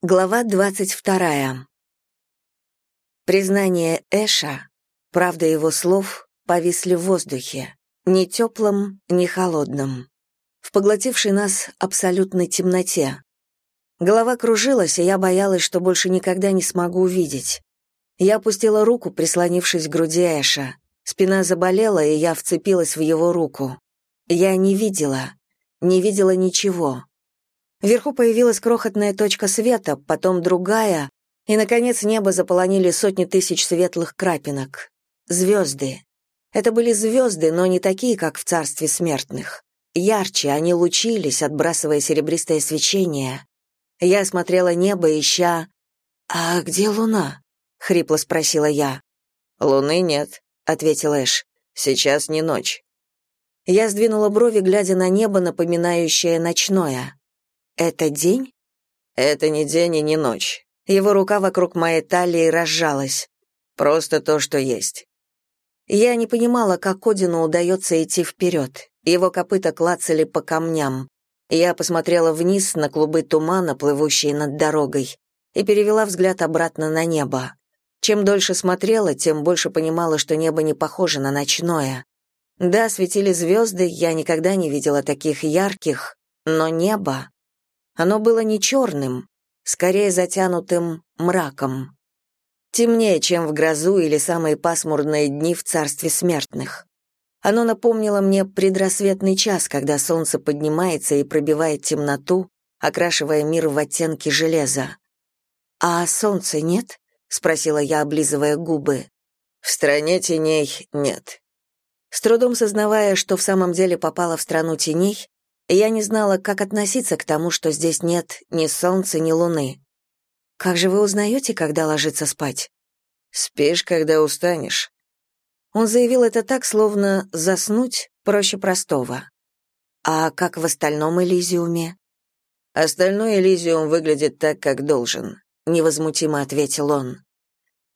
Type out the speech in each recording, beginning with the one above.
Глава двадцать вторая. Признание Эша, правда его слов, повисли в воздухе, ни теплым, ни холодным, в поглотившей нас абсолютной темноте. Голова кружилась, и я боялась, что больше никогда не смогу увидеть. Я опустила руку, прислонившись к груди Эша. Спина заболела, и я вцепилась в его руку. Я не видела, не видела ничего. Вверху появилась крохотная точка света, потом другая, и, наконец, небо заполонили сотни тысяч светлых крапинок. Звезды. Это были звезды, но не такие, как в царстве смертных. Ярче они лучились, отбрасывая серебристое свечение. Я смотрела небо, ища... «А где луна?» — хрипло спросила я. «Луны нет», — ответил Эш. «Сейчас не ночь». Я сдвинула брови, глядя на небо, напоминающее ночное. «Это день?» «Это не день и не ночь». Его рука вокруг моей талии разжалась. «Просто то, что есть». Я не понимала, как Одину удается идти вперед. Его копыта клацали по камням. Я посмотрела вниз на клубы тумана, плывущие над дорогой, и перевела взгляд обратно на небо. Чем дольше смотрела, тем больше понимала, что небо не похоже на ночное. Да, светили звезды, я никогда не видела таких ярких, но небо... Оно было не черным, скорее затянутым мраком. Темнее, чем в грозу или самые пасмурные дни в царстве смертных. Оно напомнило мне предрассветный час, когда солнце поднимается и пробивает темноту, окрашивая мир в оттенки железа. «А солнца нет?» — спросила я, облизывая губы. «В стране теней нет». С трудом сознавая, что в самом деле попала в страну теней, я не знала, как относиться к тому, что здесь нет ни солнца, ни луны. «Как же вы узнаете, когда ложиться спать?» «Спишь, когда устанешь». Он заявил это так, словно заснуть проще простого. «А как в остальном Элизиуме?» «Остальной Элизиум выглядит так, как должен», — невозмутимо ответил он.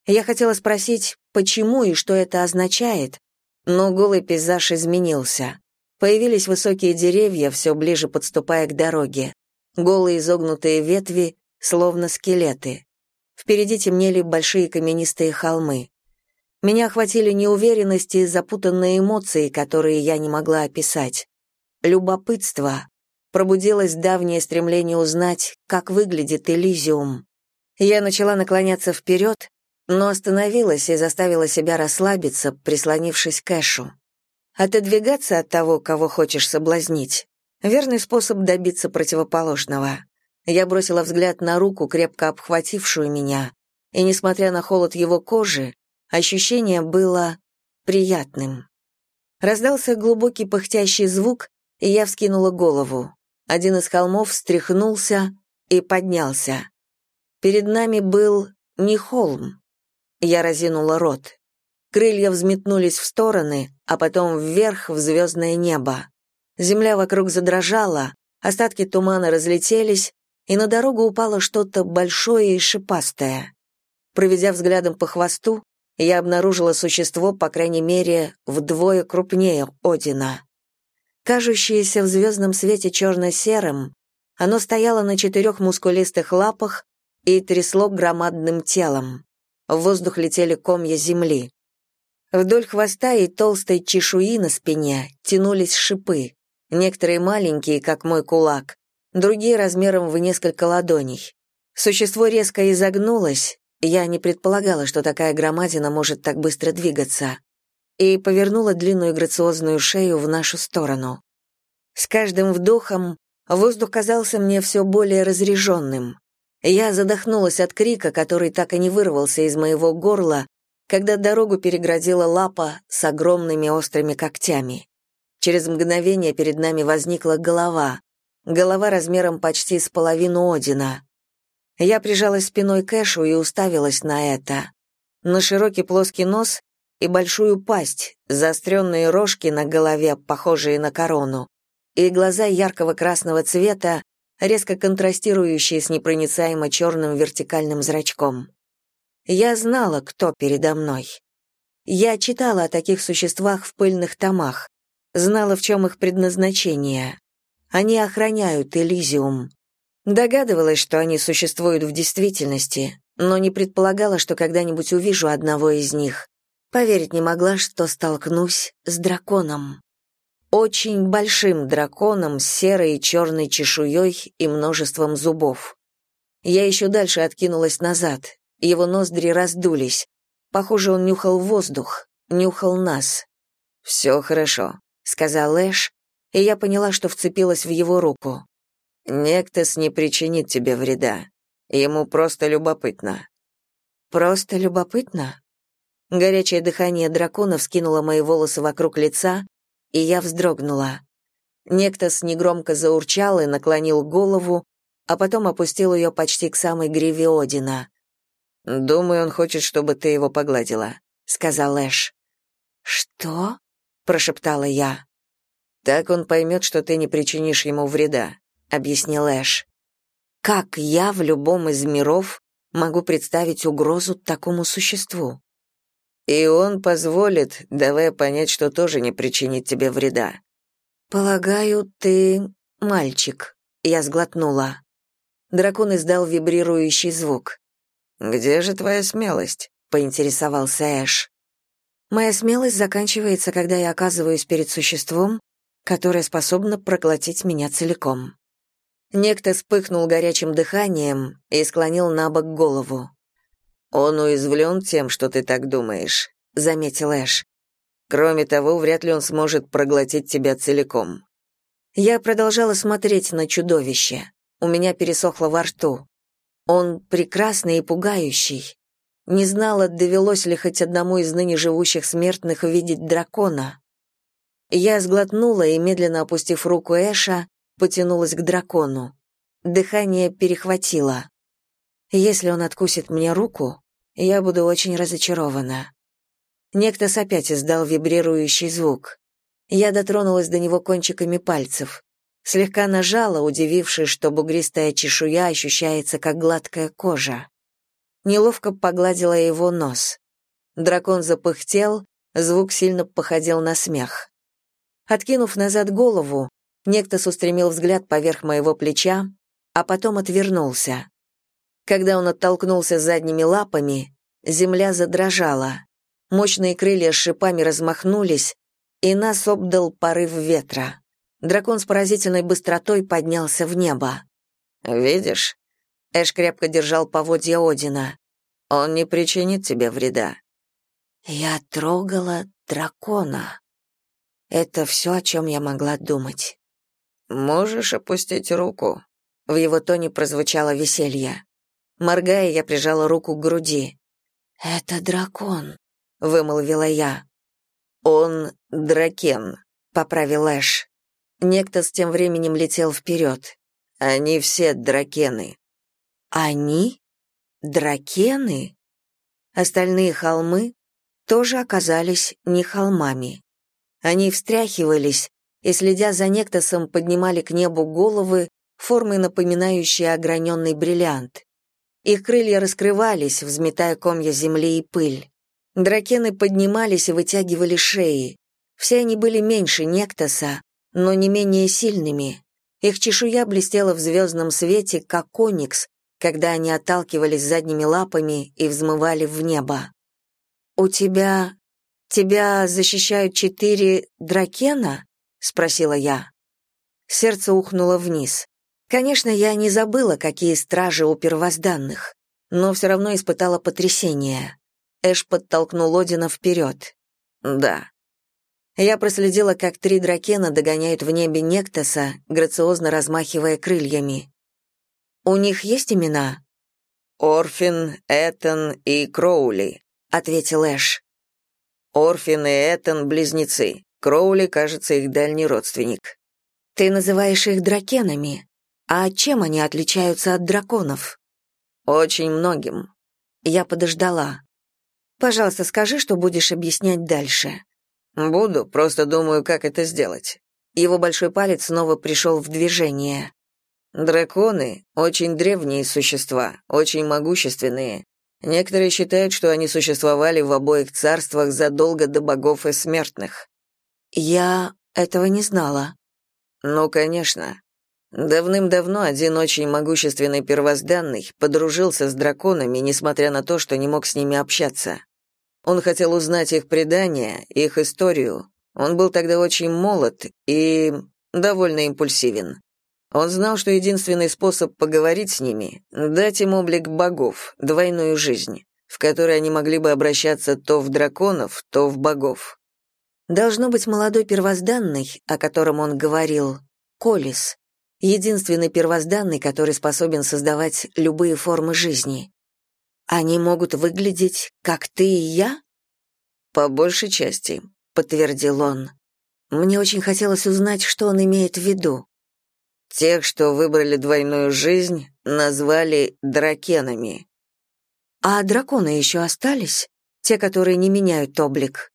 Я хотела спросить, почему и что это означает, но голый пейзаж изменился. Появились высокие деревья, все ближе подступая к дороге. Голые изогнутые ветви, словно скелеты. Впереди темнели большие каменистые холмы. Меня охватили неуверенность и запутанные эмоции, которые я не могла описать. Любопытство. Пробудилось давнее стремление узнать, как выглядит Элизиум. Я начала наклоняться вперед, но остановилась и заставила себя расслабиться, прислонившись к Эшу. Отодвигаться от того, кого хочешь соблазнить — верный способ добиться противоположного. Я бросила взгляд на руку, крепко обхватившую меня, и, несмотря на холод его кожи, ощущение было приятным. Раздался глубокий пыхтящий звук, и я вскинула голову. Один из холмов встряхнулся и поднялся. Перед нами был не холм. Я разинула рот. Крылья взметнулись в стороны, а потом вверх в звездное небо. Земля вокруг задрожала, остатки тумана разлетелись, и на дорогу упало что-то большое и шипастое. Проведя взглядом по хвосту, я обнаружила существо, по крайней мере, вдвое крупнее Одина. Кажущееся в звездном свете черно-серым, оно стояло на четырех мускулистых лапах и трясло громадным телом. В воздух летели комья земли. Вдоль хвоста и толстой чешуи на спине тянулись шипы, некоторые маленькие, как мой кулак, другие размером в несколько ладоней. Существо резко изогнулось, я не предполагала, что такая громадина может так быстро двигаться, и повернула длинную грациозную шею в нашу сторону. С каждым вдохом воздух казался мне все более разреженным. Я задохнулась от крика, который так и не вырвался из моего горла, когда дорогу переградила лапа с огромными острыми когтями. Через мгновение перед нами возникла голова, голова размером почти с половину Одина. Я прижалась спиной к Эшу и уставилась на это. На широкий плоский нос и большую пасть, заостренные рожки на голове, похожие на корону, и глаза яркого красного цвета, резко контрастирующие с непроницаемо черным вертикальным зрачком. Я знала, кто передо мной. Я читала о таких существах в пыльных томах, знала, в чем их предназначение. Они охраняют Элизиум. Догадывалась, что они существуют в действительности, но не предполагала, что когда-нибудь увижу одного из них. Поверить не могла, что столкнусь с драконом. Очень большим драконом с серой и черной чешуей и множеством зубов. Я еще дальше откинулась назад. Его ноздри раздулись. Похоже, он нюхал воздух, нюхал нас. «Все хорошо», — сказал Эш, и я поняла, что вцепилась в его руку. «Нектос не причинит тебе вреда. Ему просто любопытно». «Просто любопытно?» Горячее дыхание дракона вскинуло мои волосы вокруг лица, и я вздрогнула. Нектос негромко заурчал и наклонил голову, а потом опустил ее почти к самой гриве Одина. «Думаю, он хочет, чтобы ты его погладила», — сказал Эш. «Что?» — прошептала я. «Так он поймет, что ты не причинишь ему вреда», — объяснил Эш. «Как я в любом из миров могу представить угрозу такому существу?» «И он позволит, давая понять, что тоже не причинит тебе вреда». «Полагаю, ты мальчик», — я сглотнула. Дракон издал вибрирующий звук. «Где же твоя смелость?» — поинтересовался Эш. «Моя смелость заканчивается, когда я оказываюсь перед существом, которое способно проглотить меня целиком». Некто вспыхнул горячим дыханием и склонил на бок голову. «Он уязвлен тем, что ты так думаешь», — заметил Эш. «Кроме того, вряд ли он сможет проглотить тебя целиком». Я продолжала смотреть на чудовище. У меня пересохло во рту. Он прекрасный и пугающий. Не знала, довелось ли хоть одному из ныне живущих смертных видеть дракона. Я сглотнула и, медленно опустив руку Эша, потянулась к дракону. Дыхание перехватило. Если он откусит мне руку, я буду очень разочарована. Некто опять издал вибрирующий звук. Я дотронулась до него кончиками пальцев. Слегка нажала, удивившись, что бугристая чешуя ощущается как гладкая кожа. Неловко погладила его нос. Дракон запыхтел, звук сильно походил на смех. Откинув назад голову, некто устремил взгляд поверх моего плеча, а потом отвернулся. Когда он оттолкнулся задними лапами, земля задрожала. Мощные крылья с шипами размахнулись, и нас обдал порыв ветра. Дракон с поразительной быстротой поднялся в небо. «Видишь?» Эш крепко держал поводья Одина. «Он не причинит тебе вреда». «Я трогала дракона». Это все, о чем я могла думать. «Можешь опустить руку?» В его тоне прозвучало веселье. Моргая, я прижала руку к груди. «Это дракон», — вымолвила я. «Он дракен», — поправил Эш. Некто с тем временем летел вперед. Они все дракены. Они? Дракены? Остальные холмы тоже оказались не холмами. Они встряхивались и, следя за Нектосом, поднимали к небу головы, формой напоминающие ограненный бриллиант. Их крылья раскрывались, взметая комья земли и пыль. Дракены поднимались и вытягивали шеи. Все они были меньше Нектоса, но не менее сильными. Их чешуя блестела в звездном свете, как коникс, когда они отталкивались задними лапами и взмывали в небо. «У тебя... тебя защищают четыре дракена?» — спросила я. Сердце ухнуло вниз. Конечно, я не забыла, какие стражи у первозданных, но все равно испытала потрясение. Эш подтолкнул Одина вперед. «Да, я проследила, как три дракена догоняют в небе Нектоса, грациозно размахивая крыльями. «У них есть имена?» «Орфин, Этан и Кроули», — ответил Эш. «Орфин и Этан — близнецы. Кроули, кажется, их дальний родственник». «Ты называешь их дракенами. А чем они отличаются от драконов?» «Очень многим». Я подождала. «Пожалуйста, скажи, что будешь объяснять дальше». Буду, просто думаю, как это сделать. Его большой палец снова пришел в движение. Драконы очень древние существа, очень могущественные. Некоторые считают, что они существовали в обоих царствах задолго до богов и смертных. Я этого не знала. Ну, конечно. Давным-давно один очень могущественный первозданный подружился с драконами, несмотря на то, что не мог с ними общаться. Он хотел узнать их предания, их историю. Он был тогда очень молод и довольно импульсивен. Он знал, что единственный способ поговорить с ними — дать им облик богов, двойную жизнь, в которой они могли бы обращаться то в драконов, то в богов. Должно быть молодой первозданный, о котором он говорил, Колис, единственный первозданный, который способен создавать любые формы жизни. Они могут выглядеть, как ты и я? По большей части, подтвердил он. Мне очень хотелось узнать, что он имеет в виду. Тех, что выбрали двойную жизнь, назвали дракенами. А драконы еще остались? Те, которые не меняют облик?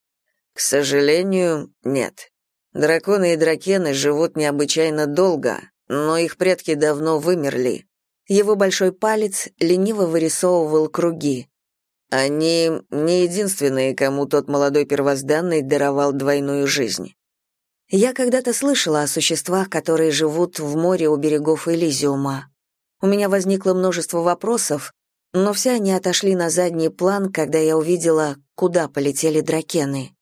К сожалению, нет. Драконы и дракены живут необычайно долго, но их предки давно вымерли. Его большой палец лениво вырисовывал круги. Они не единственные, кому тот молодой первозданный даровал двойную жизнь. Я когда-то слышала о существах, которые живут в море у берегов Элизиума. У меня возникло множество вопросов, но все они отошли на задний план, когда я увидела, куда полетели дракены.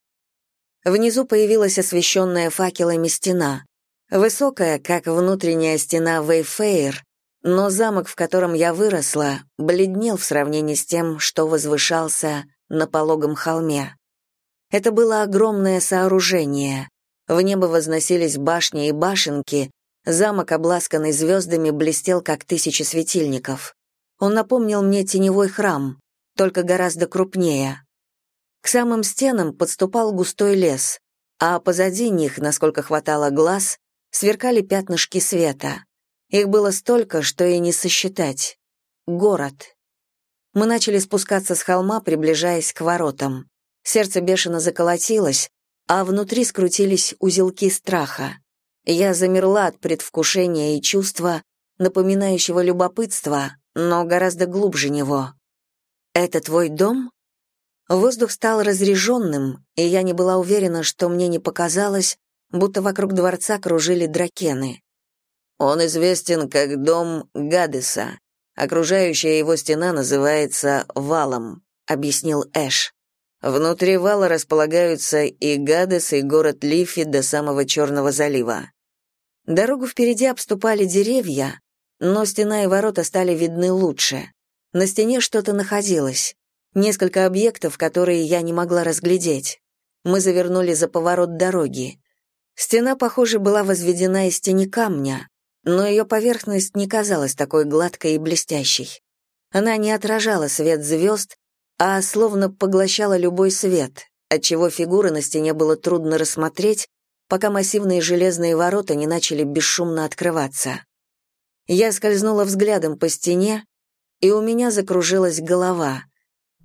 Внизу появилась освещенная факелами стена. Высокая, как внутренняя стена Вейфейр, но замок, в котором я выросла, бледнел в сравнении с тем, что возвышался на пологом холме. Это было огромное сооружение. В небо возносились башни и башенки, замок, обласканный звездами, блестел, как тысячи светильников. Он напомнил мне теневой храм, только гораздо крупнее. К самым стенам подступал густой лес, а позади них, насколько хватало глаз, сверкали пятнышки света. Их было столько, что и не сосчитать. Город. Мы начали спускаться с холма, приближаясь к воротам. Сердце бешено заколотилось, а внутри скрутились узелки страха. Я замерла от предвкушения и чувства, напоминающего любопытство, но гораздо глубже него. «Это твой дом?» Воздух стал разреженным, и я не была уверена, что мне не показалось, будто вокруг дворца кружили дракены. Он известен как дом Гадеса. Окружающая его стена называется валом, объяснил Эш. Внутри вала располагаются и Гадес, и город Лифи до самого Черного залива. Дорогу впереди обступали деревья, но стена и ворота стали видны лучше. На стене что-то находилось. Несколько объектов, которые я не могла разглядеть. Мы завернули за поворот дороги. Стена, похоже, была возведена из тени камня, но ее поверхность не казалась такой гладкой и блестящей. Она не отражала свет звезд, а словно поглощала любой свет, отчего фигуры на стене было трудно рассмотреть, пока массивные железные ворота не начали бесшумно открываться. Я скользнула взглядом по стене, и у меня закружилась голова.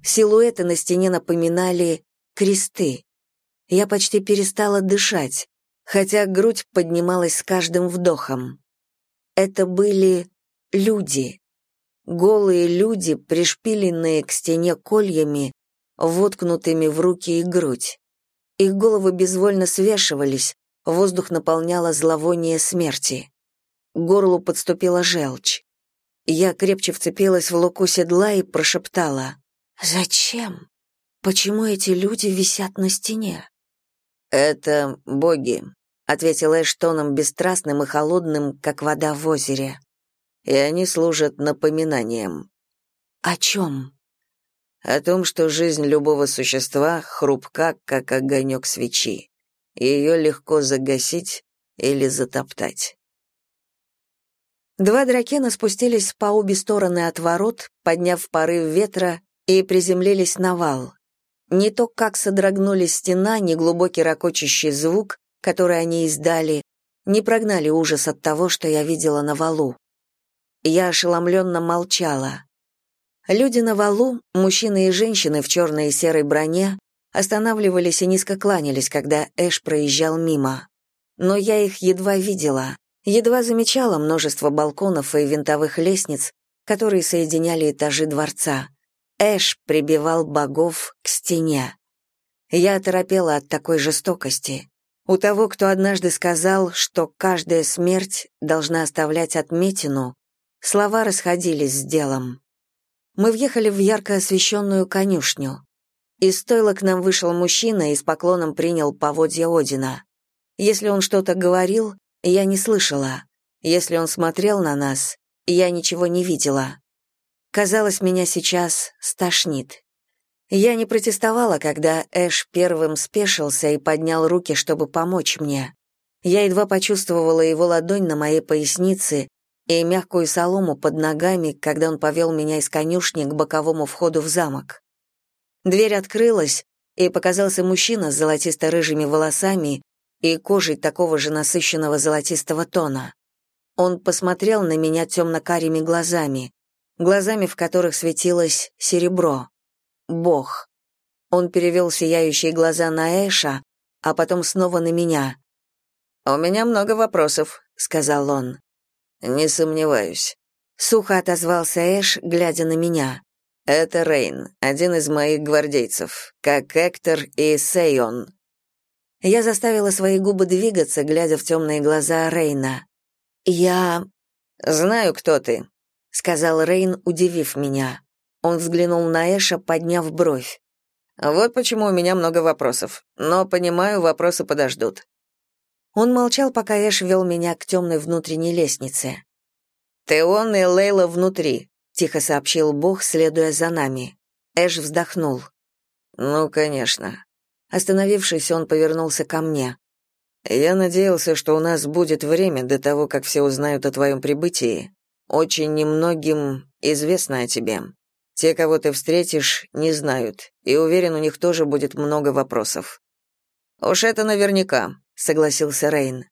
Силуэты на стене напоминали кресты. Я почти перестала дышать хотя грудь поднималась с каждым вдохом. Это были люди. Голые люди, пришпиленные к стене кольями, воткнутыми в руки и грудь. Их головы безвольно свешивались, воздух наполняло зловоние смерти. Горлу подступила желчь. Я крепче вцепилась в луку седла и прошептала. «Зачем? Почему эти люди висят на стене?» «Это боги», — ответил Эш тоном бесстрастным и холодным, как вода в озере. «И они служат напоминанием». «О чем?» «О том, что жизнь любого существа хрупка, как огонек свечи. Ее легко загасить или затоптать». Два дракена спустились по обе стороны от ворот, подняв порыв ветра, и приземлились на вал. Не то, как содрогнулись стена, ни глубокий ракочущий звук, который они издали, не прогнали ужас от того, что я видела на валу. Я ошеломленно молчала. Люди на валу, мужчины и женщины в черной и серой броне, останавливались и низко кланялись, когда Эш проезжал мимо. Но я их едва видела, едва замечала множество балконов и винтовых лестниц, которые соединяли этажи дворца. Эш прибивал богов к стене. Я оторопела от такой жестокости. У того, кто однажды сказал, что каждая смерть должна оставлять отметину, слова расходились с делом. Мы въехали в ярко освещенную конюшню. Из стойла к нам вышел мужчина и с поклоном принял поводья Одина. Если он что-то говорил, я не слышала. Если он смотрел на нас, я ничего не видела. Казалось, меня сейчас стошнит. Я не протестовала, когда Эш первым спешился и поднял руки, чтобы помочь мне. Я едва почувствовала его ладонь на моей пояснице и мягкую солому под ногами, когда он повел меня из конюшни к боковому входу в замок. Дверь открылась, и показался мужчина с золотисто-рыжими волосами и кожей такого же насыщенного золотистого тона. Он посмотрел на меня темно-карими глазами, глазами, в которых светилось серебро. Бог. Он перевел сияющие глаза на Эша, а потом снова на меня. «У меня много вопросов», — сказал он. «Не сомневаюсь». Сухо отозвался Эш, глядя на меня. «Это Рейн, один из моих гвардейцев, как Эктор и Сейон». Я заставила свои губы двигаться, глядя в темные глаза Рейна. «Я...» «Знаю, кто ты», — сказал Рейн, удивив меня. Он взглянул на Эша, подняв бровь. «Вот почему у меня много вопросов. Но, понимаю, вопросы подождут». Он молчал, пока Эш вел меня к темной внутренней лестнице. «Теон и Лейла внутри», — тихо сообщил Бог, следуя за нами. Эш вздохнул. «Ну, конечно». Остановившись, он повернулся ко мне. «Я надеялся, что у нас будет время до того, как все узнают о твоем прибытии. Очень немногим известно о тебе. Те, кого ты встретишь, не знают, и уверен, у них тоже будет много вопросов. Уж это наверняка, согласился Рейн.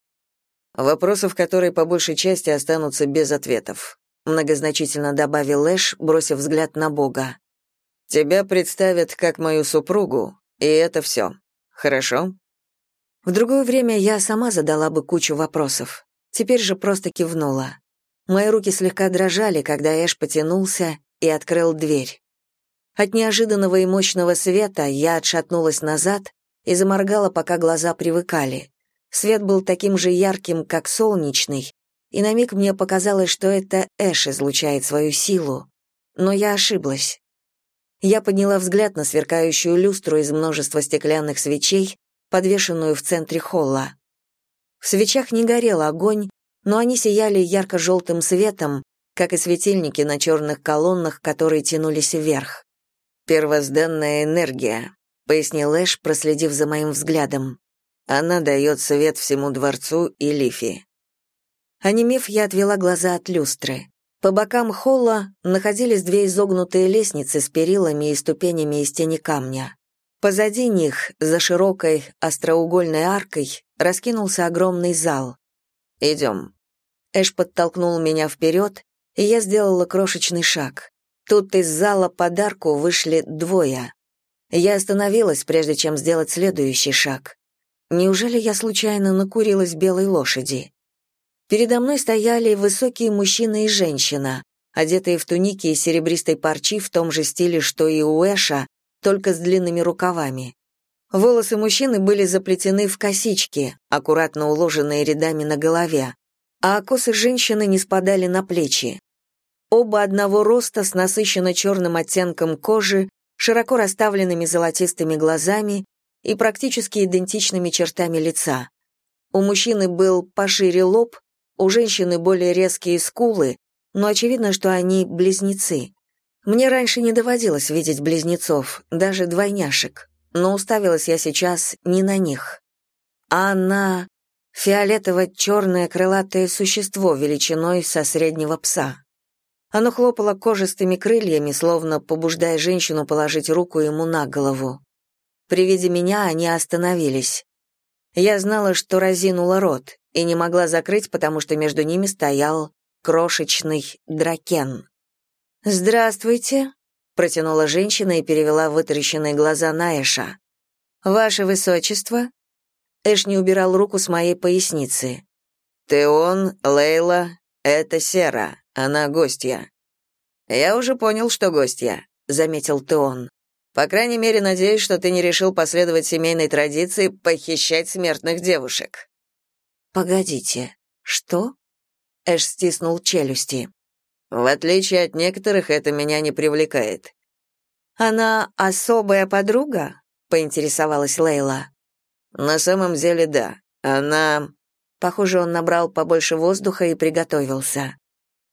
Вопросов, которые по большей части останутся без ответов, многозначительно добавил Эш, бросив взгляд на Бога. Тебя представят как мою супругу, и это все. Хорошо? В другое время я сама задала бы кучу вопросов. Теперь же просто кивнула. Мои руки слегка дрожали, когда Эш потянулся и открыл дверь. От неожиданного и мощного света я отшатнулась назад и заморгала, пока глаза привыкали. Свет был таким же ярким, как солнечный, и на миг мне показалось, что это Эш излучает свою силу. Но я ошиблась. Я подняла взгляд на сверкающую люстру из множества стеклянных свечей, подвешенную в центре холла. В свечах не горел огонь, но они сияли ярко-желтым светом, как и светильники на черных колоннах, которые тянулись вверх. «Первозданная энергия», — пояснил Эш, проследив за моим взглядом. «Она дает свет всему дворцу и Лифи». Онемев, я отвела глаза от люстры. По бокам холла находились две изогнутые лестницы с перилами и ступенями из тени камня. Позади них, за широкой остроугольной аркой, раскинулся огромный зал. «Идем». Эш подтолкнул меня вперед, и я сделала крошечный шаг. Тут из зала подарку вышли двое. Я остановилась, прежде чем сделать следующий шаг. Неужели я случайно накурилась белой лошади? Передо мной стояли высокие мужчина и женщина, одетые в туники и серебристой парчи в том же стиле, что и у Эша, только с длинными рукавами. Волосы мужчины были заплетены в косички, аккуратно уложенные рядами на голове, а косы женщины не спадали на плечи. Оба одного роста с насыщенно черным оттенком кожи, широко расставленными золотистыми глазами и практически идентичными чертами лица. У мужчины был пошире лоб, у женщины более резкие скулы, но очевидно, что они близнецы. Мне раньше не доводилось видеть близнецов, даже двойняшек, но уставилась я сейчас не на них, а на фиолетово-черное крылатое существо величиной со среднего пса. Оно хлопало кожистыми крыльями, словно побуждая женщину положить руку ему на голову. При виде меня они остановились. Я знала, что разинула рот, и не могла закрыть, потому что между ними стоял крошечный дракен. «Здравствуйте», — протянула женщина и перевела вытаращенные глаза на Эша. «Ваше Высочество?» Эш не убирал руку с моей поясницы. «Теон, Лейла, это Сера. Она гостья. Я уже понял, что гостья, заметил Теон. По крайней мере, надеюсь, что ты не решил последовать семейной традиции похищать смертных девушек». «Погодите, что?» Эш стиснул челюсти. «В отличие от некоторых, это меня не привлекает». «Она особая подруга?» — поинтересовалась Лейла. «На самом деле, да. Она...» Похоже, он набрал побольше воздуха и приготовился.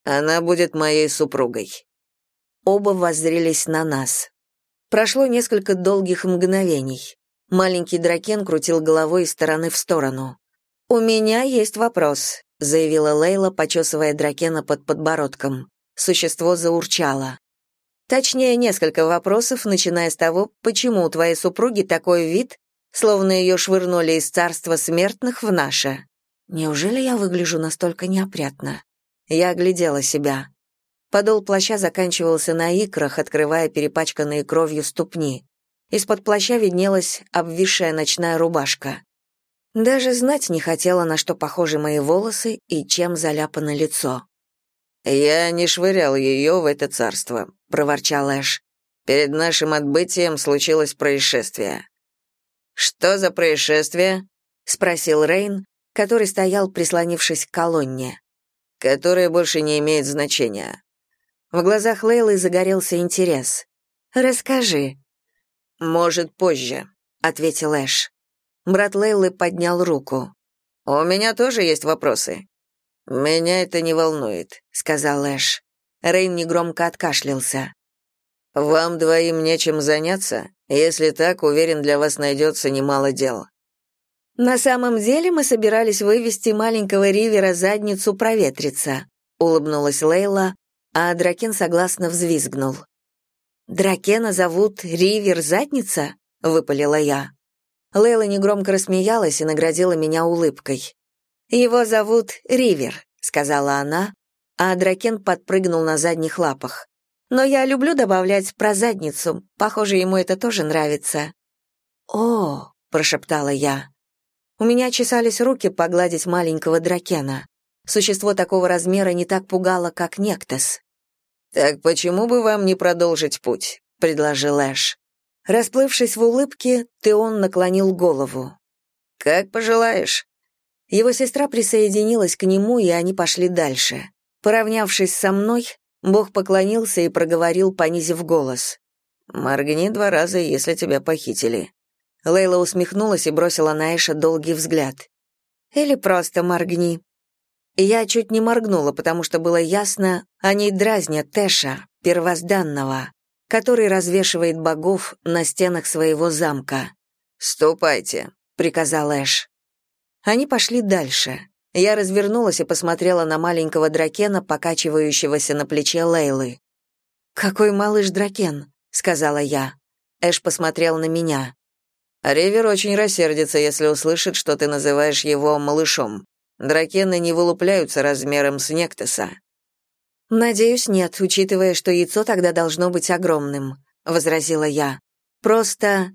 «Она будет моей супругой». Оба воззрелись на нас. Прошло несколько долгих мгновений. Маленький дракен крутил головой из стороны в сторону. «У меня есть вопрос», — заявила Лейла, почесывая дракена под подбородком. Существо заурчало. Точнее, несколько вопросов, начиная с того, почему у твоей супруги такой вид, словно ее швырнули из царства смертных в наше. Неужели я выгляжу настолько неопрятно? Я оглядела себя. Подол плаща заканчивался на икрах, открывая перепачканные кровью ступни. Из-под плаща виднелась обвисшая ночная рубашка. Даже знать не хотела, на что похожи мои волосы и чем заляпано лицо. «Я не швырял ее в это царство», — проворчал Эш. «Перед нашим отбытием случилось происшествие». «Что за происшествие?» — спросил Рейн, который стоял, прислонившись к колонне. «Которое больше не имеет значения». В глазах Лейлы загорелся интерес. «Расскажи». «Может, позже», — ответил Эш. Брат Лейлы поднял руку. «У меня тоже есть вопросы». «Меня это не волнует», — сказал Эш. Рейн негромко откашлялся. «Вам двоим нечем заняться? Если так, уверен, для вас найдется немало дел». «На самом деле мы собирались вывести маленького Ривера задницу проветриться», — улыбнулась Лейла, а Дракен согласно взвизгнул. «Дракена зовут Ривер Задница?» — выпалила я. Лейла негромко рассмеялась и наградила меня улыбкой. «Его зовут Ривер», — сказала она, а Дракен подпрыгнул на задних лапах. «Но я люблю добавлять про задницу. Похоже, ему это тоже нравится». «О», — прошептала я. У меня чесались руки погладить маленького дракена. Существо такого размера не так пугало, как Нектос. «Так почему бы вам не продолжить путь?» — предложил Эш. Расплывшись в улыбке, Теон наклонил голову. «Как пожелаешь». Его сестра присоединилась к нему, и они пошли дальше. Поравнявшись со мной, Бог поклонился и проговорил, понизив голос. «Моргни два раза, если тебя похитили». Лейла усмехнулась и бросила на Эша долгий взгляд. «Или просто моргни». Я чуть не моргнула, потому что было ясно, они дразнят Тэша, первозданного который развешивает богов на стенах своего замка. «Ступайте», — приказал Эш. Они пошли дальше. Я развернулась и посмотрела на маленького дракена, покачивающегося на плече Лейлы. «Какой малыш дракен», — сказала я. Эш посмотрел на меня. «Ривер очень рассердится, если услышит, что ты называешь его малышом. Дракены не вылупляются размером с Нектеса». «Надеюсь, нет, учитывая, что яйцо тогда должно быть огромным», — возразила я. «Просто...»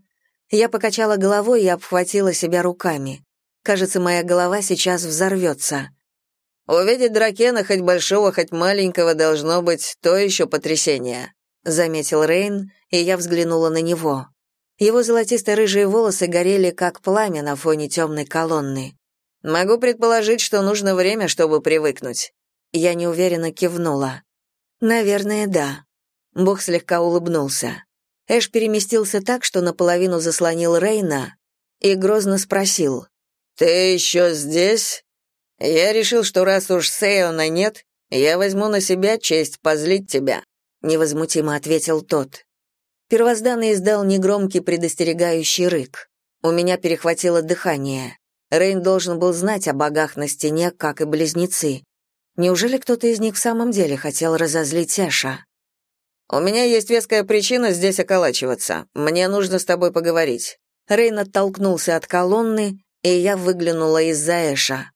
Я покачала головой и обхватила себя руками. Кажется, моя голова сейчас взорвется. «Увидеть дракена, хоть большого, хоть маленького, должно быть то еще потрясение», — заметил Рейн, и я взглянула на него. Его золотисто-рыжие волосы горели, как пламя на фоне темной колонны. «Могу предположить, что нужно время, чтобы привыкнуть». Я неуверенно кивнула. Наверное, да. Бог слегка улыбнулся. Эш переместился так, что наполовину заслонил Рейна, и грозно спросил. «Ты еще здесь?» «Я решил, что раз уж Сейона нет, я возьму на себя честь позлить тебя», — невозмутимо ответил тот. Первозданный издал негромкий предостерегающий рык. У меня перехватило дыхание. Рейн должен был знать о богах на стене, как и близнецы. Неужели кто-то из них в самом деле хотел разозлить Эша? «У меня есть веская причина здесь околачиваться. Мне нужно с тобой поговорить». Рейн оттолкнулся от колонны, и я выглянула из-за Эша.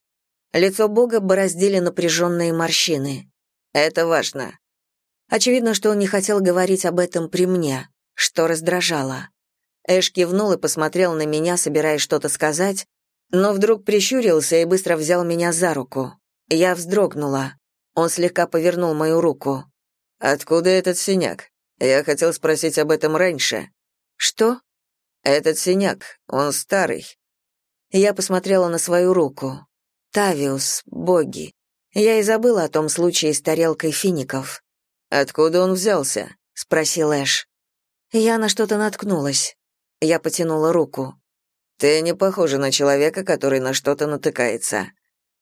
Лицо бога бороздили напряженные морщины. «Это важно». Очевидно, что он не хотел говорить об этом при мне, что раздражало. Эш кивнул и посмотрел на меня, собираясь что-то сказать, но вдруг прищурился и быстро взял меня за руку. Я вздрогнула. Он слегка повернул мою руку. «Откуда этот синяк? Я хотел спросить об этом раньше». Что? Этот синяк, он старый. Я посмотрела на свою руку. Тавиус, боги. Я и забыла о том случае с тарелкой фиников. Откуда он взялся? спросил Эш. Я на что-то наткнулась. Я потянула руку. Ты не похожа на человека, который на что-то натыкается.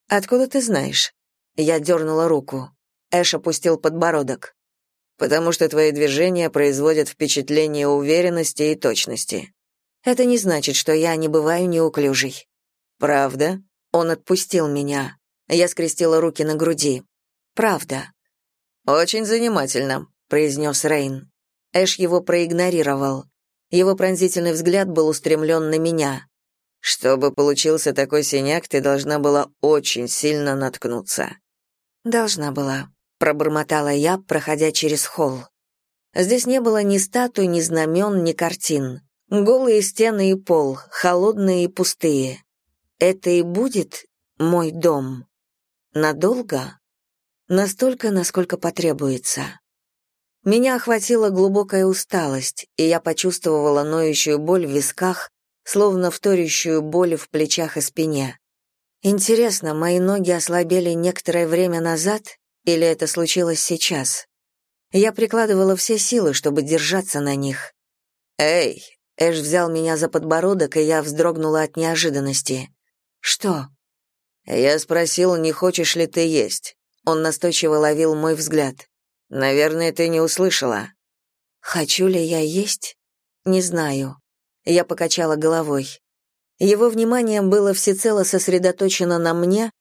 Откуда ты знаешь? Я дернула руку. Эш опустил подбородок. Потому что твои движения производят впечатление уверенности и точности. Это не значит, что я не бываю неуклюжей. Правда? Он отпустил меня. Я скрестила руки на груди. Правда. Очень занимательно, произнес Рейн. Эш его проигнорировал. Его пронзительный взгляд был устремлен на меня. Чтобы получился такой синяк, ты должна была очень сильно наткнуться. Должна была, пробормотала я, проходя через холл. Здесь не было ни статуй, ни знамен, ни картин. Голые стены и пол, холодные и пустые. Это и будет мой дом. Надолго? Настолько, насколько потребуется. Меня охватила глубокая усталость, и я почувствовала ноющую боль в висках, словно вторящую боль в плечах и спине. Интересно, мои ноги ослабели некоторое время назад, или это случилось сейчас? Я прикладывала все силы, чтобы держаться на них. «Эй!» Эш взял меня за подбородок, и я вздрогнула от неожиданности. «Что?» «Я спросил, не хочешь ли ты есть?» Он настойчиво ловил мой взгляд. «Наверное, ты не услышала». «Хочу ли я есть?» «Не знаю». Я покачала головой. Его внимание было всецело сосредоточено на мне,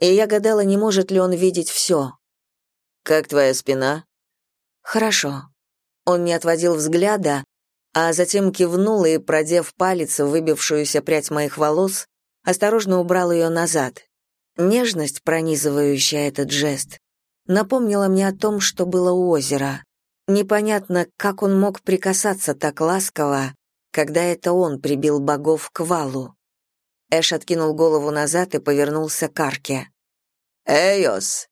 и я гадала, не может ли он видеть все. «Как твоя спина?» «Хорошо». Он не отводил взгляда, а затем кивнул и, продев палец в выбившуюся прядь моих волос, осторожно убрал ее назад. Нежность, пронизывающая этот жест, напомнила мне о том, что было у озера. Непонятно, как он мог прикасаться так ласково, когда это он прибил богов к валу. Эш откинул голову назад и повернулся к арке. «Эйос!»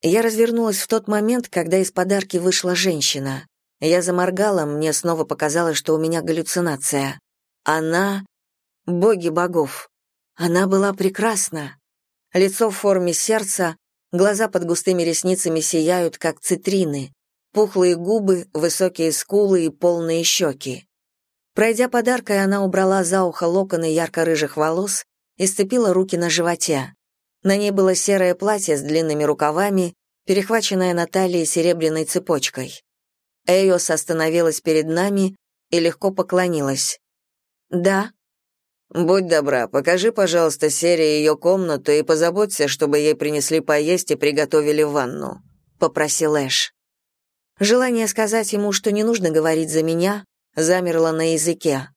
Я развернулась в тот момент, когда из подарки вышла женщина. Я заморгала, мне снова показалось, что у меня галлюцинация. Она... Боги богов. Она была прекрасна. Лицо в форме сердца, глаза под густыми ресницами сияют, как цитрины, пухлые губы, высокие скулы и полные щеки. Пройдя подаркой, она убрала за ухо локоны ярко-рыжих волос и сцепила руки на животе. На ней было серое платье с длинными рукавами, перехваченное на талии серебряной цепочкой. Эйос остановилась перед нами и легко поклонилась. «Да». «Будь добра, покажи, пожалуйста, Сере ее комнату и позаботься, чтобы ей принесли поесть и приготовили ванну», — попросил Эш. Желание сказать ему, что не нужно говорить за меня, замерло на языке.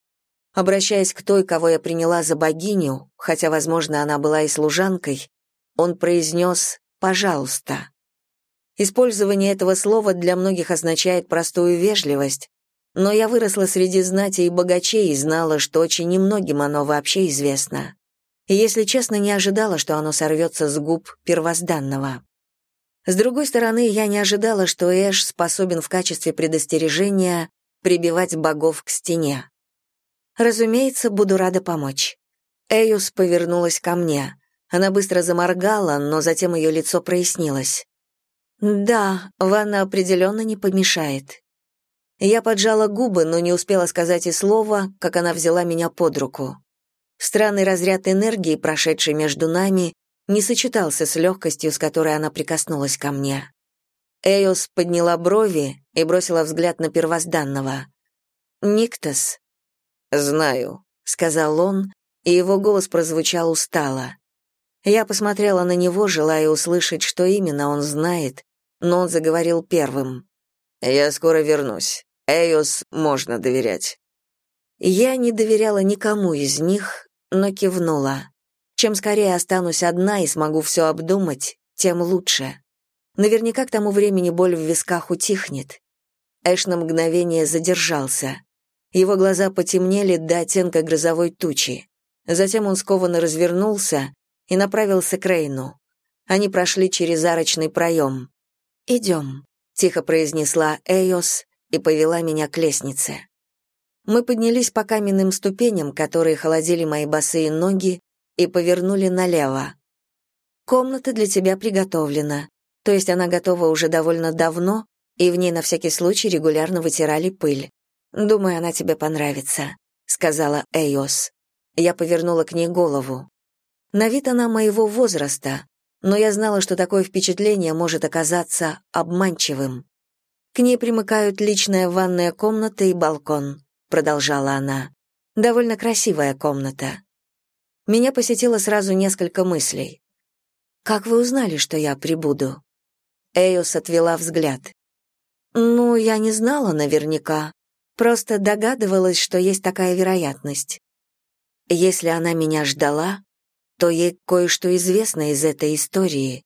Обращаясь к той, кого я приняла за богиню, хотя, возможно, она была и служанкой, он произнес «пожалуйста». Использование этого слова для многих означает простую вежливость, но я выросла среди знати и богачей и знала, что очень немногим оно вообще известно. И, если честно, не ожидала, что оно сорвется с губ первозданного. С другой стороны, я не ожидала, что Эш способен в качестве предостережения прибивать богов к стене. Разумеется, буду рада помочь. Эйус повернулась ко мне. Она быстро заморгала, но затем ее лицо прояснилось. Да, ванна определенно не помешает. Я поджала губы, но не успела сказать и слова, как она взяла меня под руку. Странный разряд энергии, прошедший между нами, не сочетался с легкостью, с которой она прикоснулась ко мне. Эйос подняла брови и бросила взгляд на первозданного. «Никтос». «Знаю», — сказал он, и его голос прозвучал устало. Я посмотрела на него, желая услышать, что именно он знает, но он заговорил первым. «Я скоро вернусь. Эйос можно доверять». Я не доверяла никому из них, но кивнула. Чем скорее останусь одна и смогу все обдумать, тем лучше. Наверняка к тому времени боль в висках утихнет. Эш на мгновение задержался. Его глаза потемнели до оттенка грозовой тучи. Затем он скованно развернулся и направился к Рейну. Они прошли через арочный проем. «Идем», — тихо произнесла Эйос и повела меня к лестнице. Мы поднялись по каменным ступеням, которые холодили мои босые ноги, и повернули налево. Комната для тебя приготовлена. То есть она готова уже довольно давно, и в ней на всякий случай регулярно вытирали пыль. Думаю, она тебе понравится, сказала Эйос. Я повернула к ней голову. На вид она моего возраста, но я знала, что такое впечатление может оказаться обманчивым. К ней примыкают личная ванная комната и балкон, продолжала она. Довольно красивая комната. Меня посетило сразу несколько мыслей. Как вы узнали, что я прибуду? Эйос отвела взгляд. Ну, я не знала наверняка, просто догадывалась, что есть такая вероятность. Если она меня ждала, то ей кое-что известно из этой истории.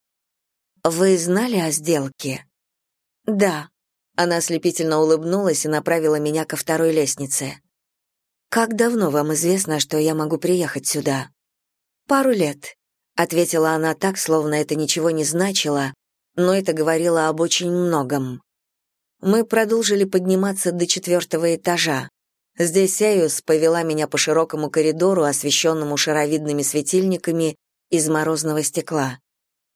Вы знали о сделке? Да. Она ослепительно улыбнулась и направила меня ко второй лестнице. Как давно вам известно, что я могу приехать сюда? Пару лет ответила она так, словно это ничего не значило, но это говорило об очень многом. Мы продолжили подниматься до четвертого этажа. Здесь Эйус повела меня по широкому коридору, освещенному шаровидными светильниками из морозного стекла.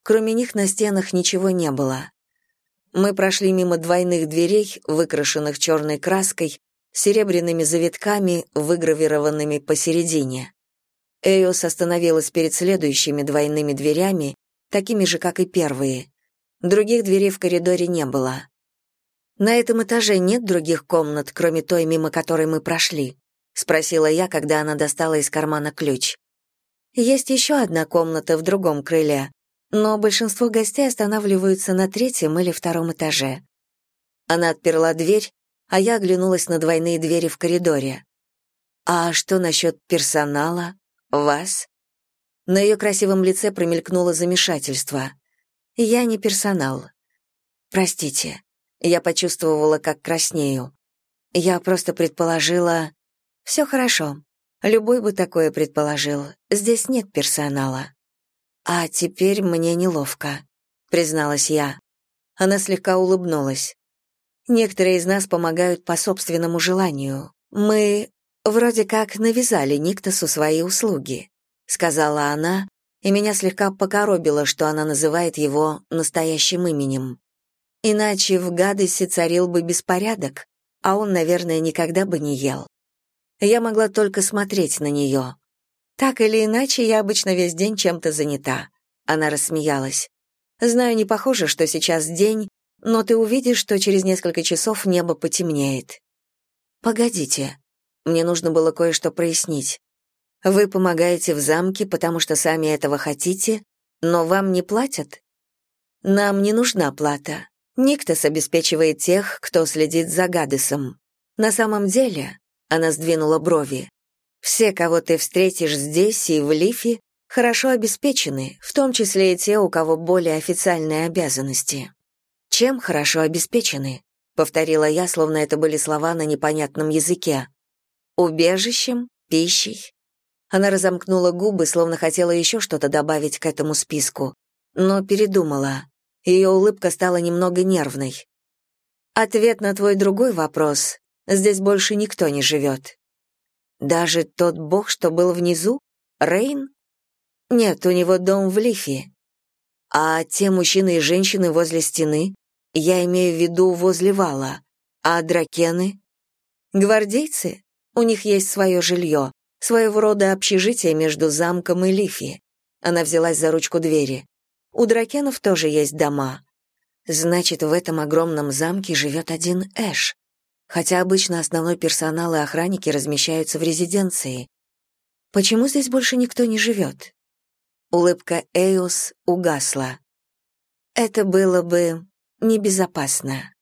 Кроме них на стенах ничего не было. Мы прошли мимо двойных дверей, выкрашенных черной краской, серебряными завитками, выгравированными посередине. Эйос остановилась перед следующими двойными дверями, такими же, как и первые. Других дверей в коридоре не было. «На этом этаже нет других комнат, кроме той, мимо которой мы прошли?» — спросила я, когда она достала из кармана ключ. «Есть еще одна комната в другом крыле, но большинство гостей останавливаются на третьем или втором этаже». Она отперла дверь, а я оглянулась на двойные двери в коридоре. «А что насчет персонала?» «Вас?» На ее красивом лице промелькнуло замешательство. «Я не персонал. Простите». Я почувствовала, как краснею. Я просто предположила... Все хорошо. Любой бы такое предположил. Здесь нет персонала. А теперь мне неловко, призналась я. Она слегка улыбнулась. Некоторые из нас помогают по собственному желанию. Мы Вроде как навязали Никтосу свои услуги, сказала она, и меня слегка покоробило, что она называет его настоящим именем. Иначе в Гадесе царил бы беспорядок, а он, наверное, никогда бы не ел. Я могла только смотреть на нее. Так или иначе, я обычно весь день чем-то занята. Она рассмеялась. Знаю, не похоже, что сейчас день, но ты увидишь, что через несколько часов небо потемнеет. Погодите, мне нужно было кое-что прояснить. Вы помогаете в замке, потому что сами этого хотите, но вам не платят? Нам не нужна плата. Никтос обеспечивает тех, кто следит за Гадесом. На самом деле, она сдвинула брови. Все, кого ты встретишь здесь и в Лифе, хорошо обеспечены, в том числе и те, у кого более официальные обязанности. Чем хорошо обеспечены? повторила я, словно это были слова на непонятном языке убежищем, пищей. Она разомкнула губы, словно хотела еще что-то добавить к этому списку, но передумала. Ее улыбка стала немного нервной. Ответ на твой другой вопрос. Здесь больше никто не живет. Даже тот бог, что был внизу? Рейн? Нет, у него дом в Лифе. А те мужчины и женщины возле стены? Я имею в виду возле вала. А дракены? Гвардейцы? У них есть свое жилье, своего рода общежитие между замком и Лифи. Она взялась за ручку двери. У дракенов тоже есть дома. Значит, в этом огромном замке живет один Эш. Хотя обычно основной персонал и охранники размещаются в резиденции. Почему здесь больше никто не живет? Улыбка Эйос угасла. Это было бы небезопасно.